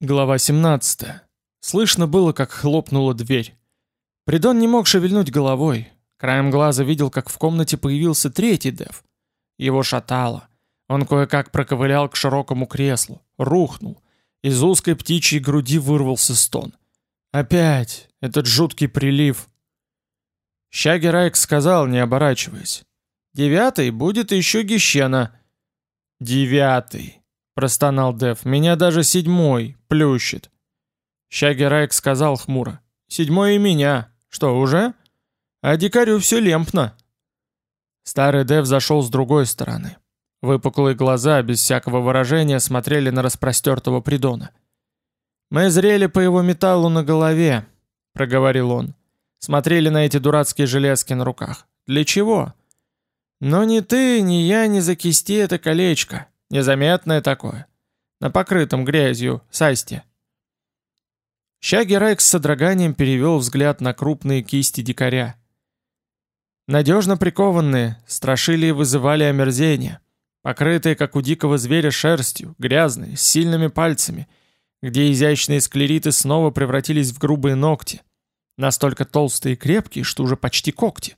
Глава 17. Слышно было, как хлопнула дверь. Придон не мог шевельнуть головой. Краем глаза видел, как в комнате появился третий Дев. Его шатало. Он кое-как проковылял к широкому креслу, рухнул. Из узкой птичьей груди вырвался стон. Опять этот жуткий прилив. Щагерайк сказал, не оборачиваясь. «Девятый будет еще Гещена». «Девятый», простонал Дев. Меня даже седьмой плющит. Щаги сказал хмуро. Седьмой и меня. Что, уже? А дикарю все лемпно. Старый Дев зашел с другой стороны. Выпуклые глаза, без всякого выражения, смотрели на распростертого придона. «Мы зрели по его металлу на голове», — проговорил он. «Смотрели на эти дурацкие железки на руках. Для чего?» «Но ни ты, ни я не закисти это колечко. Незаметное такое. На покрытом грязью састе. Щаги Райк с содроганием перевел взгляд на крупные кисти дикаря. Надежно прикованные, страшили и вызывали омерзение. Покрытые, как у дикого зверя, шерстью, грязные, с сильными пальцами, где изящные склериты снова превратились в грубые ногти, настолько толстые и крепкие, что уже почти когти.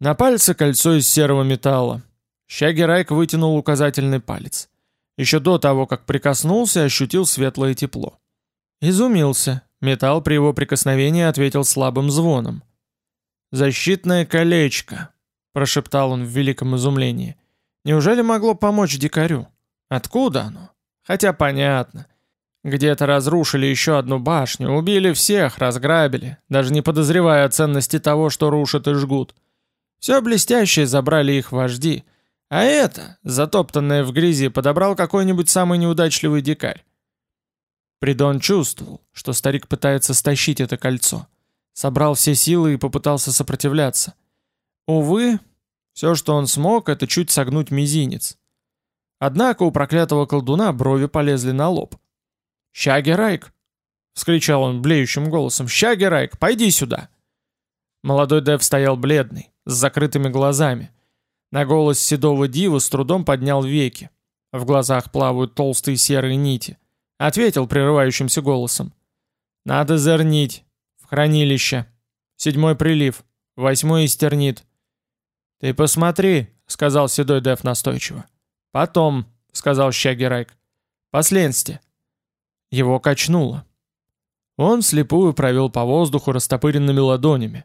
На пальце кольцо из серого металла, Щагерайк вытянул указательный палец. Еще до того, как прикоснулся, ощутил светлое тепло. Изумился. Металл при его прикосновении ответил слабым звоном. «Защитное колечко», — прошептал он в великом изумлении. «Неужели могло помочь дикарю? Откуда оно? Хотя понятно. Где-то разрушили еще одну башню, убили всех, разграбили, даже не подозревая о ценности того, что рушат и жгут. Все блестящее забрали их вожди — а это, затоптанное в грязи, подобрал какой-нибудь самый неудачливый дикарь. Придон чувствовал, что старик пытается стащить это кольцо. Собрал все силы и попытался сопротивляться. Увы, все, что он смог, это чуть согнуть мизинец. Однако у проклятого колдуна брови полезли на лоб. «Щагерайк!» — вскричал он блеющим голосом. «Щагерайк, пойди сюда!» Молодой Дев стоял бледный, с закрытыми глазами. На голос седого дива с трудом поднял веки. В глазах плавают толстые серые нити. Ответил прерывающимся голосом. «Надо зернить. В хранилище. Седьмой прилив. Восьмой истернит». «Ты посмотри», — сказал седой Дев настойчиво. «Потом», — сказал Щагерайк. «Последствие». Его качнуло. Он слепую провел по воздуху растопыренными ладонями.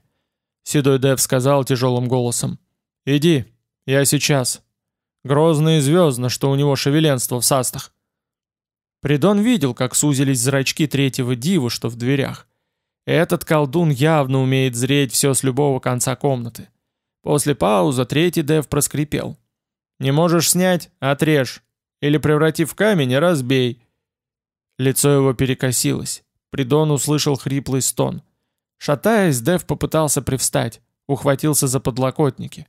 Седой Дев сказал тяжелым голосом. «Иди, «Я сейчас. Грозно и звездно, что у него шевеленство в састах». Придон видел, как сузились зрачки третьего дива, что в дверях. Этот колдун явно умеет зреть все с любого конца комнаты. После паузы третий дев проскрипел. «Не можешь снять? Отрежь. Или преврати в камень разбей». Лицо его перекосилось. Придон услышал хриплый стон. Шатаясь, Дев попытался привстать, ухватился за подлокотники.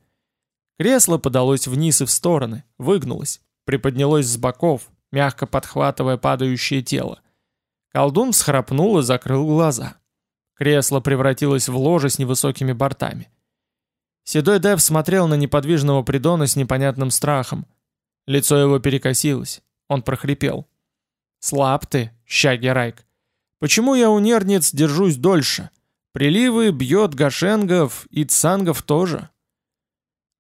Кресло подалось вниз и в стороны, выгнулось, приподнялось с боков, мягко подхватывая падающее тело. Колдун всхрапнул и закрыл глаза. Кресло превратилось в ложе с невысокими бортами. Седой Дев смотрел на неподвижного придона с непонятным страхом. Лицо его перекосилось. Он прохрипел. «Слаб ты, щаги Райк. Почему я у нердниц держусь дольше? Приливы бьет гашенгов и цангов тоже.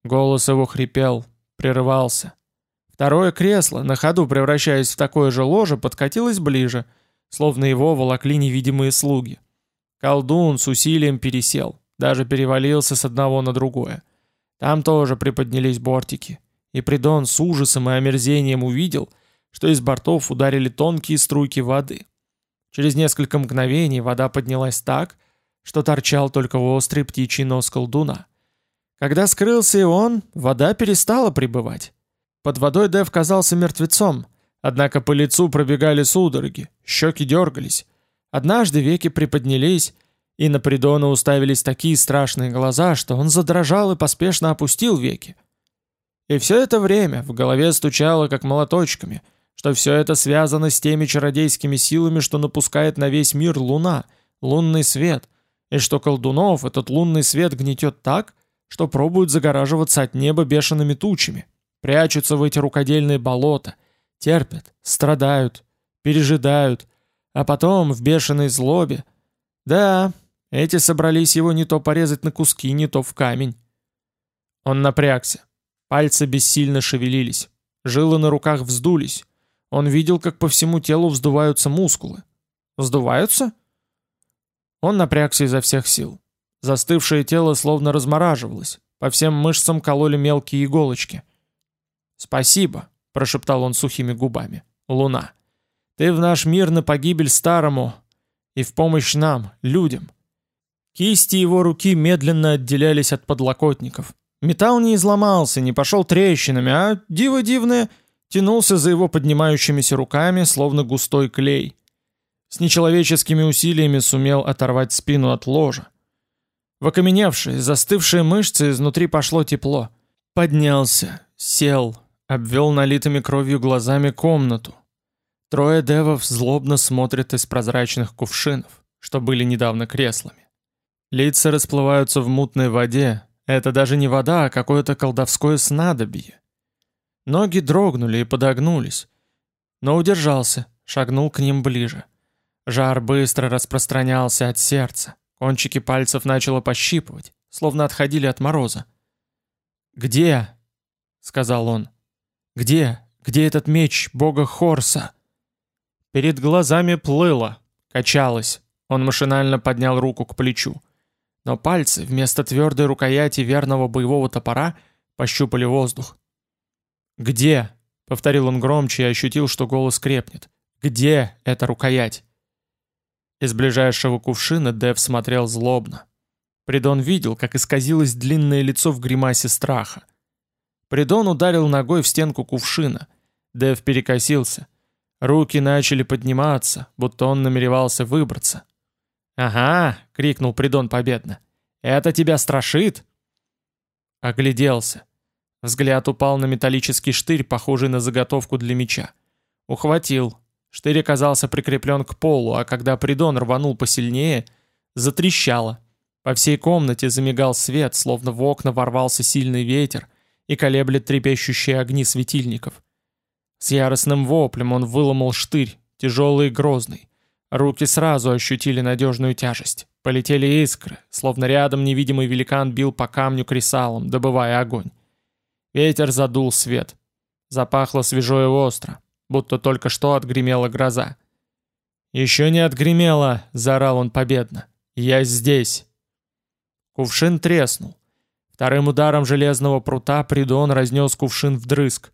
Голос его хрипел, прерывался. Второе кресло, на ходу превращаясь в такое же ложе, подкатилось ближе, словно его волокли невидимые слуги. Колдун с усилием пересел, даже перевалился с одного на другое. Там тоже приподнялись бортики, и Придон с ужасом и омерзением увидел, что из бортов ударили тонкие струйки воды. Через несколько мгновений вода поднялась так, что торчал только острый птичий нос колдуна. Когда скрылся и он, вода перестала прибывать. Под водой Дэв казался мертвецом, однако по лицу пробегали судороги, щеки дергались. Однажды веки приподнялись, и на Придона уставились такие страшные глаза, что он задрожал и поспешно опустил веки. И все это время в голове стучало, как молоточками, что все это связано с теми чародейскими силами, что напускает на весь мир луна, лунный свет, и что колдунов этот лунный свет гнетет так, что пробуют загораживаться от неба бешеными тучами, прячутся в эти рукодельные болота, терпят, страдают, пережидают, а потом в бешеной злобе. Да, эти собрались его не то порезать на куски, не то в камень. Он напрягся. Пальцы бессильно шевелились. Жилы на руках вздулись. Он видел, как по всему телу вздуваются мускулы. Вздуваются? Он напрягся изо всех сил. Застывшее тело словно размораживалось. По всем мышцам кололи мелкие иголочки. «Спасибо», — прошептал он сухими губами. «Луна, ты в наш мир на погибель старому и в помощь нам, людям». Кисти его руки медленно отделялись от подлокотников. Металл не изломался, не пошел трещинами, а, диво дивное, тянулся за его поднимающимися руками, словно густой клей. С нечеловеческими усилиями сумел оторвать спину от ложа. В окаменевшие, застывшие мышцы изнутри пошло тепло. Поднялся, сел, обвел налитыми кровью глазами комнату. Трое девов злобно смотрят из прозрачных кувшинов, что были недавно креслами. Лица расплываются в мутной воде, это даже не вода, а какое-то колдовское снадобье. Ноги дрогнули и подогнулись. Но удержался, шагнул к ним ближе. Жар быстро распространялся от сердца. Кончики пальцев начало пощипывать, словно отходили от мороза. «Где?» — сказал он. «Где? Где этот меч бога Хорса?» Перед глазами плыло, качалось. Он машинально поднял руку к плечу. Но пальцы, вместо твердой рукояти верного боевого топора, пощупали воздух. «Где?» — повторил он громче и ощутил, что голос крепнет. «Где эта рукоять?» Из ближайшего кувшина Дэв смотрел злобно. Придон видел, как исказилось длинное лицо в гримасе страха. Придон ударил ногой в стенку кувшина. Дэв перекосился. Руки начали подниматься, будто он намеревался выбраться. «Ага!» — крикнул Придон победно. «Это тебя страшит?» Огляделся. Взгляд упал на металлический штырь, похожий на заготовку для меча. Ухватил. Штырь оказался прикреплен к полу, а когда Придон рванул посильнее, затрещало. По всей комнате замигал свет, словно в окна ворвался сильный ветер и колеблет трепещущие огни светильников. С яростным воплем он выломал штырь, тяжелый и грозный. Руки сразу ощутили надежную тяжесть. Полетели искры, словно рядом невидимый великан бил по камню кресалом, добывая огонь. Ветер задул свет. Запахло свежо и остро, будто только что отгремела гроза. «Еще не отгремела!» — заорал он победно. «Я здесь!» Кувшин треснул. Вторым ударом железного прута Придон разнес кувшин вдрызг.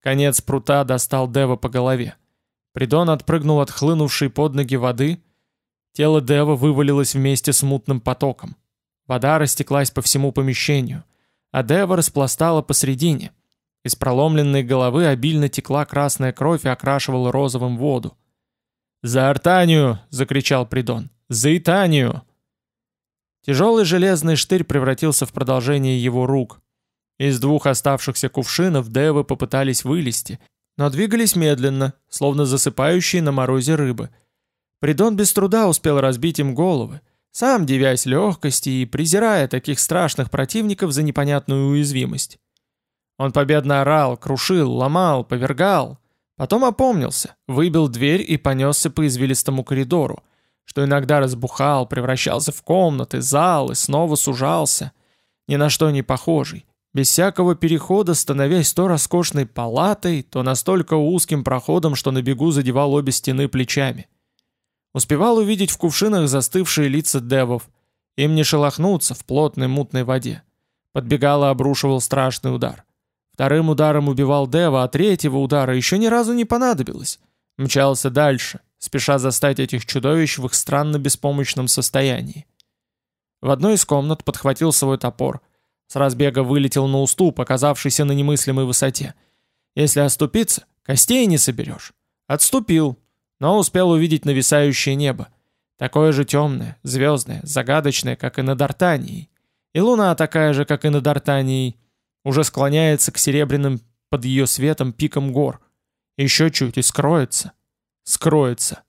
Конец прута достал Дева по голове. Придон отпрыгнул от хлынувшей под ноги воды. Тело Дева вывалилось вместе с мутным потоком. Вода растеклась по всему помещению, а Дева распластала посредине. Из проломленной головы обильно текла красная кровь и окрашивала розовым воду. «За Артанию!» — закричал Придон. «За Итанию!» Тяжелый железный штырь превратился в продолжение его рук. Из двух оставшихся кувшинов девы попытались вылезти, но двигались медленно, словно засыпающие на морозе рыбы. Придон без труда успел разбить им головы, сам девясь легкости и презирая таких страшных противников за непонятную уязвимость. Он победно орал, крушил, ломал, повергал. Потом опомнился, выбил дверь и понесся по извилистому коридору, что иногда разбухал, превращался в комнаты, залы, снова сужался. Ни на что не похожий, без всякого перехода становясь то роскошной палатой, то настолько узким проходом, что на бегу задевал обе стены плечами. Успевал увидеть в кувшинах застывшие лица девов. Им не шелохнуться в плотной мутной воде. Подбегал и обрушивал страшный удар. Вторым ударом убивал дева, а третьего удара еще ни разу не понадобилось. Мчался дальше, спеша застать этих чудовищ в их странно беспомощном состоянии. В одной из комнат подхватил свой топор — с разбега вылетел на уступ, оказавшийся на немыслимой высоте. Если оступиться, костей не соберешь. Отступил, но успел увидеть нависающее небо. Такое же темное, звездное, загадочное, как и над Артанией. И луна такая же, как и над Артанией. Уже склоняется к серебряным под ее светом пикам гор. Еще чуть и скроется. Скроется.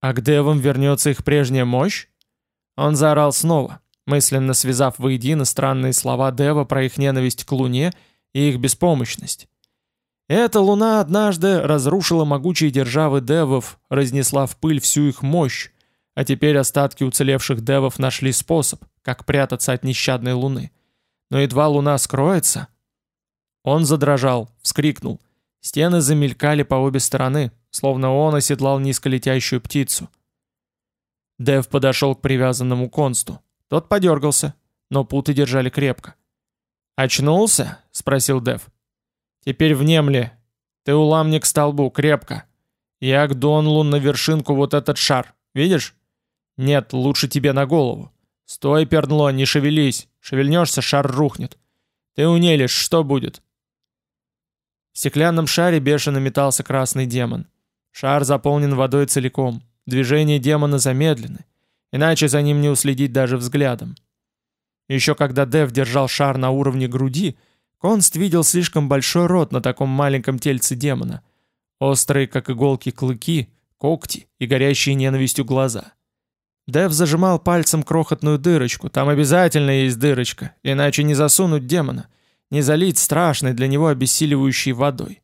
А к девам вернется их прежняя мощь? Он заорал снова мысленно связав воедино странные слова Дева про их ненависть к Луне и их беспомощность. Эта луна однажды разрушила могучие державы девов, разнесла в пыль всю их мощь, а теперь остатки уцелевших девов нашли способ, как прятаться от нещадной луны. Но едва луна скроется... Он задрожал, вскрикнул. Стены замелькали по обе стороны, словно он оседлал низколетящую птицу. Дев подошел к привязанному консту. Тот подергался, но путы держали крепко. «Очнулся?» — спросил Дев. Теперь внемли. Ты уламник столбу, крепко. Я к Донлу на вершинку вот этот шар. Видишь? Нет, лучше тебе на голову. Стой, пернло, не шевелись. Шевельнешься, шар рухнет. Ты унелишь, что будет? В стеклянном шаре бешено метался красный демон. Шар заполнен водой целиком. Движения демона замедлены. Иначе за ним не уследить даже взглядом. Еще когда Дев держал шар на уровне груди, Конст видел слишком большой рот на таком маленьком тельце демона. Острые, как иголки, клыки, когти и горящие ненавистью глаза. Дэв зажимал пальцем крохотную дырочку, там обязательно есть дырочка, иначе не засунуть демона, не залить страшной для него обессиливающей водой.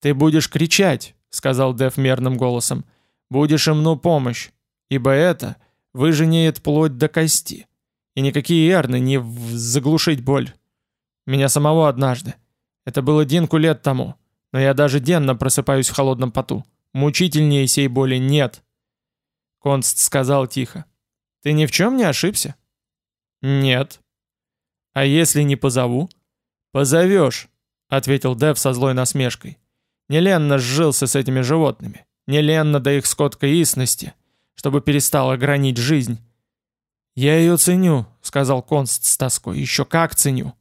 «Ты будешь кричать», — сказал Дэв мерным голосом, — «будешь им ну помощь, ибо это выженеет плоть до кости, и никакие эрны не заглушить боль». Меня самого однажды. Это было Динку лет тому. Но я даже денно просыпаюсь в холодном поту. Мучительнее сей боли нет. Конст сказал тихо. Ты ни в чем не ошибся? Нет. А если не позову? Позовешь, ответил Дев со злой насмешкой. Неленно сжился с этими животными. Неленно до их скоткой истности, чтобы перестала гранить жизнь. «Я ее ценю», — сказал Конст с тоской. «Еще как ценю».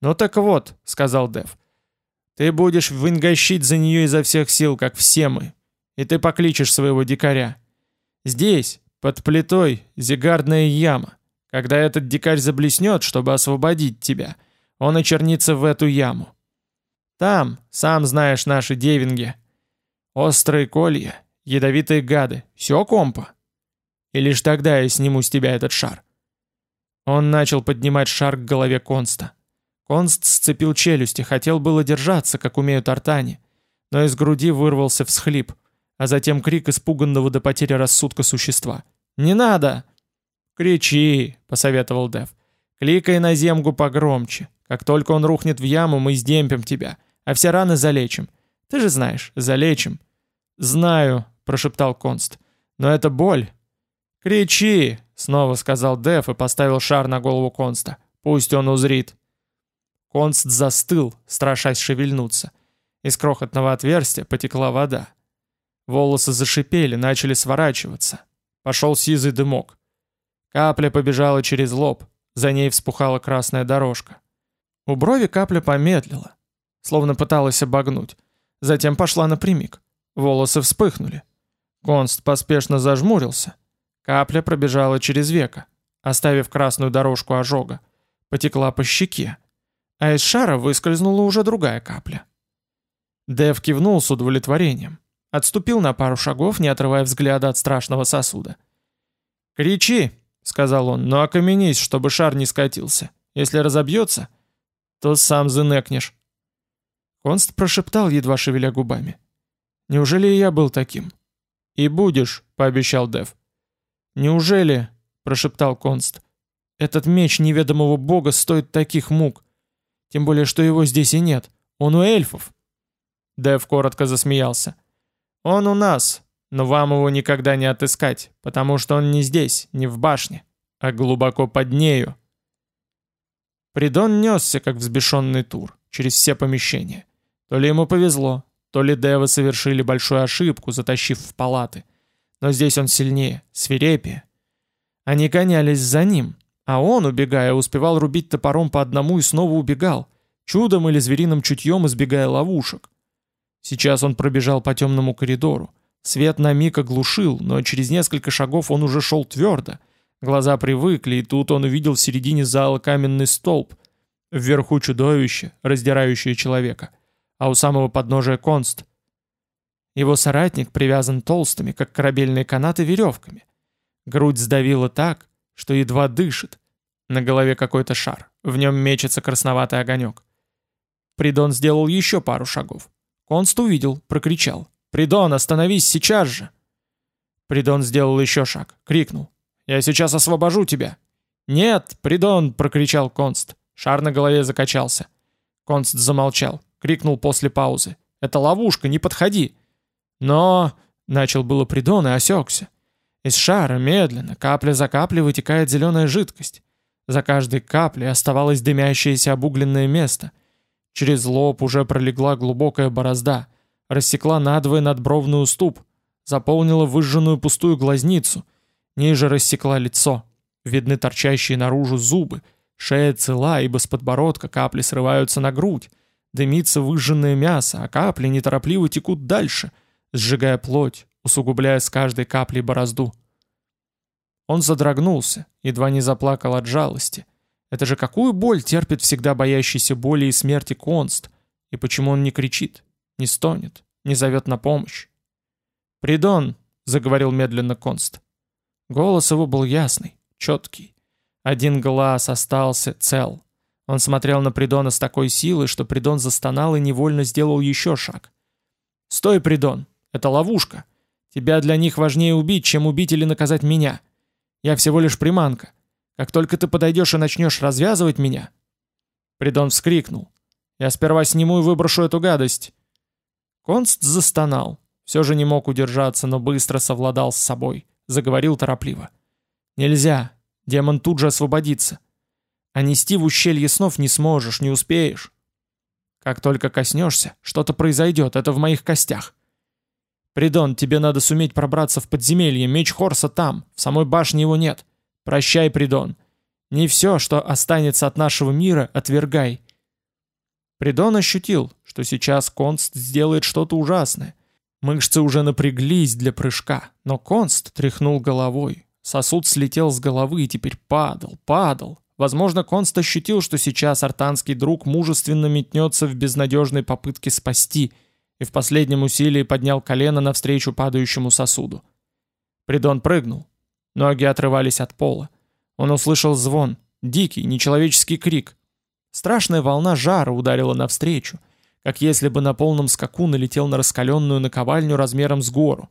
«Ну так вот», — сказал Дев, — «ты будешь вынгощить за нее изо всех сил, как все мы, и ты покличешь своего дикаря. Здесь, под плитой, зигардная яма. Когда этот дикарь заблеснет, чтобы освободить тебя, он очернится в эту яму. Там, сам знаешь наши девинги, острые колья, ядовитые гады, все компа. И лишь тогда я сниму с тебя этот шар». Он начал поднимать шар к голове Конста. Конст сцепил челюсти, хотел было держаться, как умеют артани, но из груди вырвался всхлип, а затем крик испуганного до потери рассудка существа. «Не надо!» «Кричи!» — посоветовал Дев. «Кликай на земгу погромче. Как только он рухнет в яму, мы сдемпим тебя, а все раны залечим. Ты же знаешь, залечим». «Знаю», — прошептал Конст. «Но это боль». «Кричи!» — снова сказал Дев и поставил шар на голову Конста. «Пусть он узрит». Конст застыл, страшась шевельнуться. Из крохотного отверстия потекла вода. Волосы зашипели, начали сворачиваться. Пошел сизый дымок. Капля побежала через лоб, за ней вспухала красная дорожка. У брови капля помедлила, словно пыталась обогнуть. Затем пошла напрямик. Волосы вспыхнули. Конст поспешно зажмурился. Капля пробежала через веко, оставив красную дорожку ожога. Потекла по щеке а из шара выскользнула уже другая капля. Дэв кивнул с удовлетворением. Отступил на пару шагов, не отрывая взгляда от страшного сосуда. «Кричи!» — сказал он, — «но окаменись, чтобы шар не скатился. Если разобьется, то сам зынекнешь». Конст прошептал, едва шевеля губами. «Неужели я был таким?» «И будешь», — пообещал Дэв. «Неужели?» — прошептал Конст. «Этот меч неведомого бога стоит таких мук. Тем более, что его здесь и нет. Он у эльфов». Дэв коротко засмеялся. «Он у нас, но вам его никогда не отыскать, потому что он не здесь, не в башне, а глубоко под нею». Придон несся, как взбешенный тур, через все помещения. То ли ему повезло, то ли Девы совершили большую ошибку, затащив в палаты. Но здесь он сильнее, свирепее. Они гонялись за ним, а он, убегая, успевал рубить топором по одному и снова убегал, чудом или звериным чутьем избегая ловушек. Сейчас он пробежал по темному коридору. Свет на миг оглушил, но через несколько шагов он уже шел твердо. Глаза привыкли, и тут он увидел в середине зала каменный столб. Вверху чудовище, раздирающее человека, а у самого подножия конст. Его соратник привязан толстыми, как корабельные канаты, веревками. Грудь сдавила так, что едва дышит. На голове какой-то шар, в нем мечется красноватый огонек. Придон сделал еще пару шагов. Конст увидел, прокричал. «Придон, остановись сейчас же!» Придон сделал еще шаг, крикнул. «Я сейчас освобожу тебя!» «Нет, Придон!» — прокричал Конст. Шар на голове закачался. Конст замолчал, крикнул после паузы. «Это ловушка, не подходи!» «Но...» — начал было Придон и осекся. Из шара медленно, капля за каплей вытекает зеленая жидкость. За каждой каплей оставалось дымящееся обугленное место. Через лоб уже пролегла глубокая борозда, рассекла надвое надбровный уступ, заполнила выжженную пустую глазницу, ниже рассекла лицо. Видны торчащие наружу зубы, шея цела, ибо с подбородка капли срываются на грудь, дымится выжженное мясо, а капли неторопливо текут дальше, сжигая плоть, усугубляя с каждой каплей борозду. Он задрогнулся, едва не заплакал от жалости. Это же какую боль терпит всегда боящийся боли и смерти Конст? И почему он не кричит, не стонет, не зовет на помощь? «Придон», — заговорил медленно Конст. Голос его был ясный, четкий. Один глаз остался цел. Он смотрел на Придона с такой силой, что Придон застонал и невольно сделал еще шаг. «Стой, Придон! Это ловушка! Тебя для них важнее убить, чем убить или наказать меня. Я всего лишь приманка. Как только ты подойдешь и начнешь развязывать меня...» Придон вскрикнул. «Я сперва сниму и выброшу эту гадость». Конст застонал. Все же не мог удержаться, но быстро совладал с собой. Заговорил торопливо. «Нельзя. Демон тут же освободится. А нести в ущелье снов не сможешь, не успеешь. Как только коснешься, что-то произойдет, это в моих костях. Придон, тебе надо суметь пробраться в подземелье, меч Хорса там, в самой башне его нет. Прощай, Придон. Не все, что останется от нашего мира, отвергай. Придон ощутил, что сейчас Конст сделает что-то ужасное. Мышцы уже напряглись для прыжка, но Конст тряхнул головой. Сосуд слетел с головы и теперь падал, падал. Возможно, Конст ощутил, что сейчас артанский друг мужественно метнется в безнадежной попытке спасти, и в последнем усилии поднял колено навстречу падающему сосуду. Придон прыгнул. Ноги отрывались от пола. Он услышал звон, дикий, нечеловеческий крик. Страшная волна жара ударила навстречу, как если бы на полном скаку налетел на раскаленную наковальню размером с гору.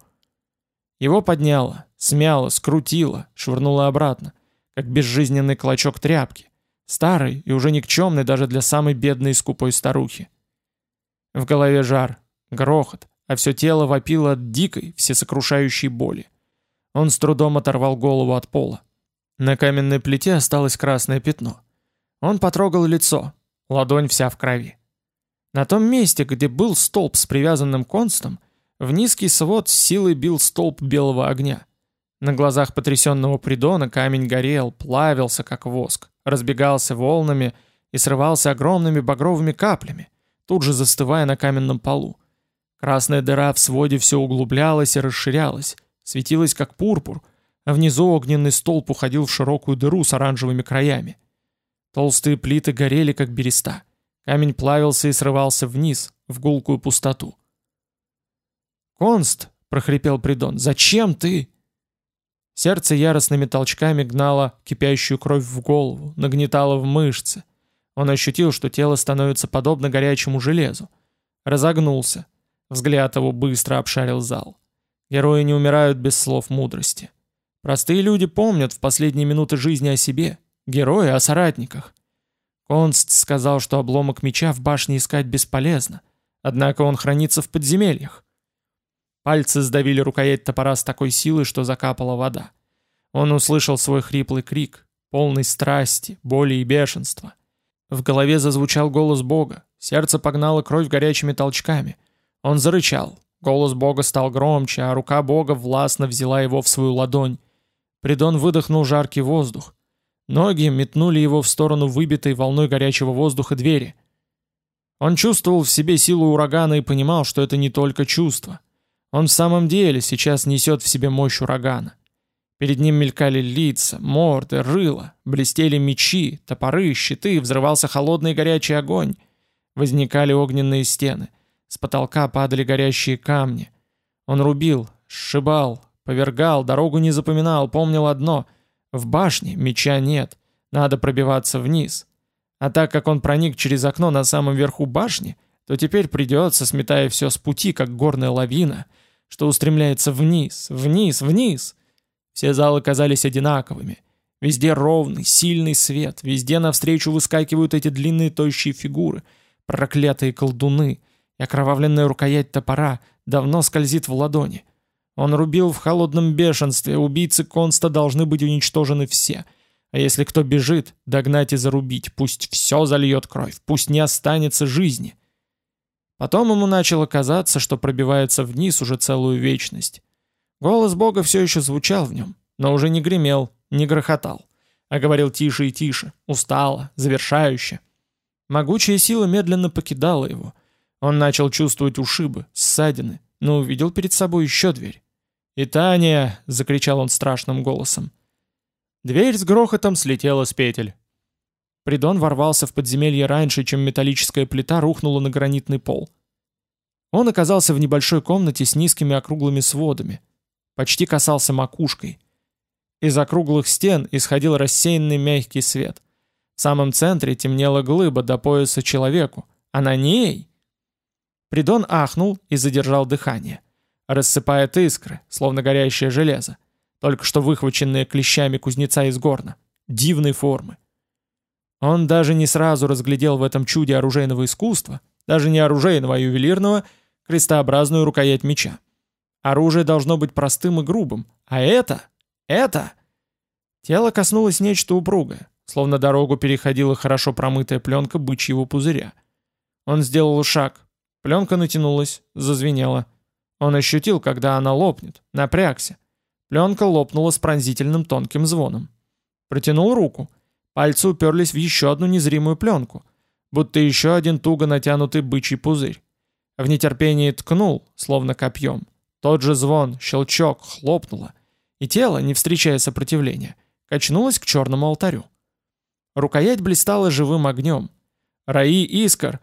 Его подняло, смяло, скрутило, швырнуло обратно, как безжизненный клочок тряпки, старый и уже никчемный даже для самой бедной и скупой старухи. В голове жар, грохот, а все тело вопило от дикой, всесокрушающей боли. Он с трудом оторвал голову от пола. На каменной плите осталось красное пятно. Он потрогал лицо, ладонь вся в крови. На том месте, где был столб с привязанным констом, в низкий свод с силой бил столб белого огня. На глазах потрясенного Придона камень горел, плавился, как воск, разбегался волнами и срывался огромными багровыми каплями, тут же застывая на каменном полу. Красная дыра в своде все углублялась и расширялась, светилась как пурпур, а внизу огненный столб уходил в широкую дыру с оранжевыми краями. Толстые плиты горели, как береста. Камень плавился и срывался вниз, в гулкую пустоту. «Конст!» — прохрипел Придон. «Зачем ты?» Сердце яростными толчками гнало кипящую кровь в голову, нагнетало в мышцы. Он ощутил, что тело становится подобно горячему железу. Разогнулся. Взгляд его быстро обшарил зал. Герои не умирают без слов мудрости. Простые люди помнят в последние минуты жизни о себе, герои о соратниках. Конст сказал, что обломок меча в башне искать бесполезно, однако он хранится в подземельях. Пальцы сдавили рукоять топора с такой силой, что закапала вода. Он услышал свой хриплый крик, полный страсти, боли и бешенства. В голове зазвучал голос Бога, сердце погнало кровь горячими толчками. Он зарычал, голос Бога стал громче, а рука Бога властно взяла его в свою ладонь. Придон выдохнул жаркий воздух. Ноги метнули его в сторону выбитой волной горячего воздуха двери. Он чувствовал в себе силу урагана и понимал, что это не только чувство. Он в самом деле сейчас несет в себе мощь урагана. Перед ним мелькали лица, морды, рыла, блестели мечи, топоры, щиты, взрывался холодный горячий огонь. Возникали огненные стены. С потолка падали горящие камни. Он рубил, сшибал, повергал, дорогу не запоминал, помнил одно — в башне меча нет, надо пробиваться вниз. А так как он проник через окно на самом верху башни, то теперь придется, сметая все с пути, как горная лавина, что устремляется вниз, вниз, вниз. Все залы казались одинаковыми. Везде ровный, сильный свет, везде навстречу выскакивают эти длинные тощие фигуры, проклятые колдуны, и окровавленная рукоять топора давно скользит в ладони. Он рубил в холодном бешенстве, убийцы Конста должны быть уничтожены все. А если кто бежит, догнать и зарубить, пусть все зальет кровь, пусть не останется жизни. Потом ему начало казаться, что пробивается вниз уже целую вечность. Голос Бога все еще звучал в нем, но уже не гремел, не грохотал, а говорил тише и тише, устало, завершающе. Могучая сила медленно покидала его. Он начал чувствовать ушибы, ссадины, но увидел перед собой еще дверь. «Итания!» — закричал он страшным голосом. Дверь с грохотом слетела с петель. Придон ворвался в подземелье раньше, чем металлическая плита рухнула на гранитный пол. Он оказался в небольшой комнате с низкими округлыми сводами. Почти касался макушкой. Из округлых стен исходил рассеянный мягкий свет. В самом центре темнела глыба до пояса человеку, а на ней... Придон ахнул и задержал дыхание рассыпает искры, словно горящее железо, только что выхваченные клещами кузнеца из горна, дивной формы. Он даже не сразу разглядел в этом чуде оружейного искусства, даже не оружейного, а ювелирного, крестообразную рукоять меча. Оружие должно быть простым и грубым, а это, это... Тело коснулось нечто упругое, словно дорогу переходила хорошо промытая пленка бычьего пузыря. Он сделал шаг, пленка натянулась, зазвенела — он ощутил, когда она лопнет, напрягся. Пленка лопнула с пронзительным тонким звоном. Протянул руку. Пальцы уперлись в еще одну незримую пленку, будто еще один туго натянутый бычий пузырь. В нетерпении ткнул, словно копьем. Тот же звон, щелчок, хлопнуло. И тело, не встречая сопротивления, качнулось к черному алтарю. Рукоять блистала живым огнем. Раи искр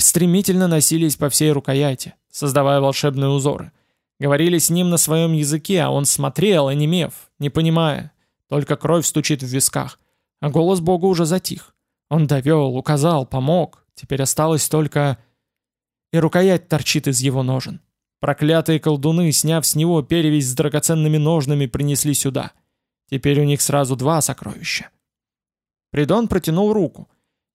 стремительно носились по всей рукояти, создавая волшебные узоры. Говорили с ним на своем языке, а он смотрел, онемев, не понимая. Только кровь стучит в висках. А голос Бога уже затих. Он довел, указал, помог. Теперь осталось только... И рукоять торчит из его ножен. Проклятые колдуны, сняв с него перевязь с драгоценными ножнами, принесли сюда. Теперь у них сразу два сокровища. Придон протянул руку.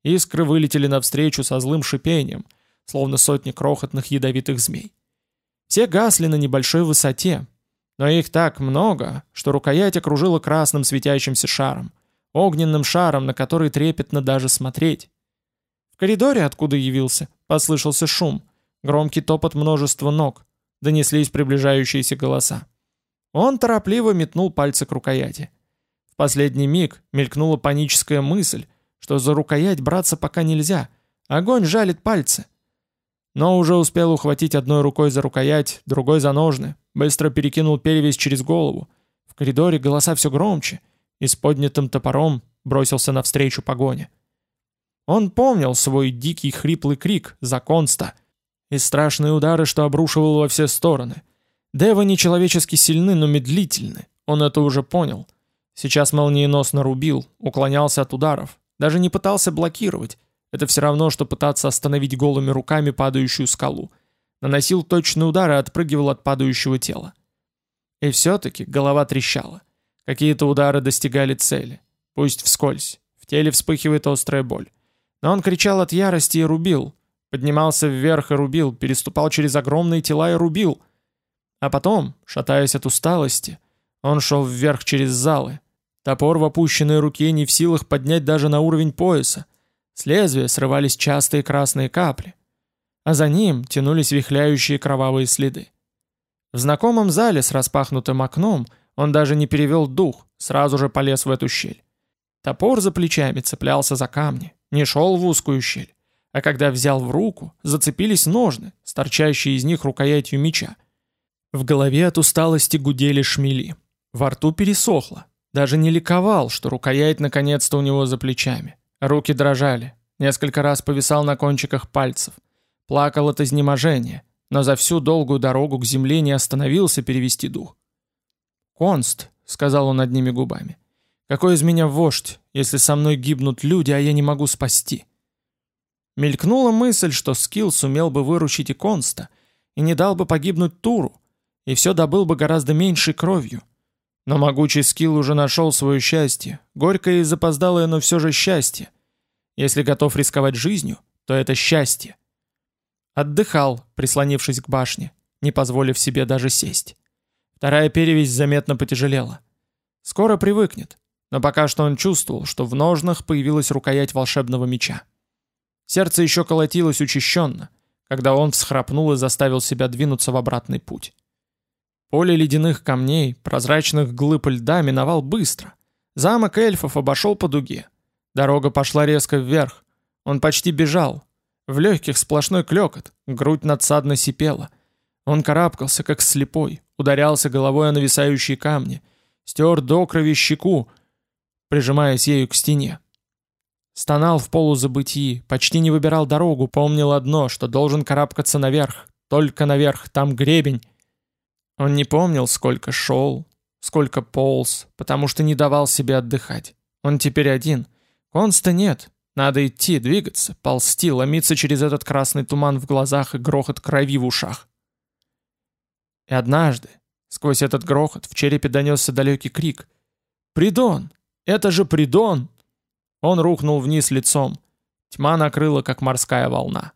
Искры вылетели навстречу со злым шипением — словно сотни крохотных ядовитых змей. Все гасли на небольшой высоте, но их так много, что рукоять окружила красным светящимся шаром, огненным шаром, на который трепетно даже смотреть. В коридоре, откуда явился, послышался шум, громкий топот множества ног, донеслись приближающиеся голоса. Он торопливо метнул пальцы к рукояти. В последний миг мелькнула паническая мысль, что за рукоять браться пока нельзя, огонь жалит пальцы. Но уже успел ухватить одной рукой за рукоять, другой за ножны, быстро перекинул перевязь через голову. В коридоре голоса все громче, и с поднятым топором бросился навстречу погоне. Он помнил свой дикий хриплый крик за конста и страшные удары, что обрушивал во все стороны. Девы нечеловечески сильны, но медлительны, он это уже понял. Сейчас молниеносно рубил, уклонялся от ударов, даже не пытался блокировать, это все равно, что пытаться остановить голыми руками падающую скалу. Наносил точный удар и отпрыгивал от падающего тела. И все-таки голова трещала. Какие-то удары достигали цели. Пусть вскользь. В теле вспыхивает острая боль. Но он кричал от ярости и рубил. Поднимался вверх и рубил, переступал через огромные тела и рубил. А потом, шатаясь от усталости, он шел вверх через залы. Топор в опущенной руке не в силах поднять даже на уровень пояса. С лезвия срывались частые красные капли, а за ним тянулись вихляющие кровавые следы. В знакомом зале с распахнутым окном он даже не перевел дух, сразу же полез в эту щель. Топор за плечами цеплялся за камни, не шел в узкую щель, а когда взял в руку, зацепились ножны, торчащие из них рукоятью меча. В голове от усталости гудели шмели. Во рту пересохло. Даже не ликовал, что рукоять наконец-то у него за плечами. Руки дрожали. Несколько раз повисал на кончиках пальцев. Плакал от изнеможения, но за всю долгую дорогу к земле не остановился перевести дух. «Конст», — сказал он одними губами, Какой из меня вождь, если со мной гибнут люди, а я не могу спасти? Мелькнула мысль, что Скилл сумел бы выручить и Конста, и не дал бы погибнуть Туру, и все добыл бы гораздо меньшей кровью. Но могучий Скилл уже нашел свое счастье, горькое и запоздалое, но все же счастье. Если готов рисковать жизнью, то это счастье. Отдыхал, прислонившись к башне, не позволив себе даже сесть. Вторая перевязь заметно потяжелела. Скоро привыкнет, но пока что он чувствовал, что в ножнах появилась рукоять волшебного меча. Сердце еще колотилось учащенно, когда он всхрапнул и заставил себя двинуться в обратный путь. Поле ледяных камней, прозрачных глыб льда миновал быстро. Замок эльфов обошел по дуге. Дорога пошла резко вверх. Он почти бежал. В легких сплошной клекот, грудь надсадно сипела. Он карабкался, как слепой, ударялся головой о нависающие камни, стер до крови щеку, прижимаясь ею к стене. Стонал в полузабытии, почти не выбирал дорогу, помнил одно, что должен карабкаться наверх, только наверх, там гребень. Он не помнил, сколько шел, сколько полз, потому что не давал себе отдыхать. Он теперь один. Конста нет. Надо идти, двигаться, ползти, ломиться через этот красный туман в глазах и грохот крови в ушах. И однажды, сквозь этот грохот, в черепе донесся далекий крик. «Придон! Это же Придон!» Он рухнул вниз лицом. Тьма накрыла, как морская волна.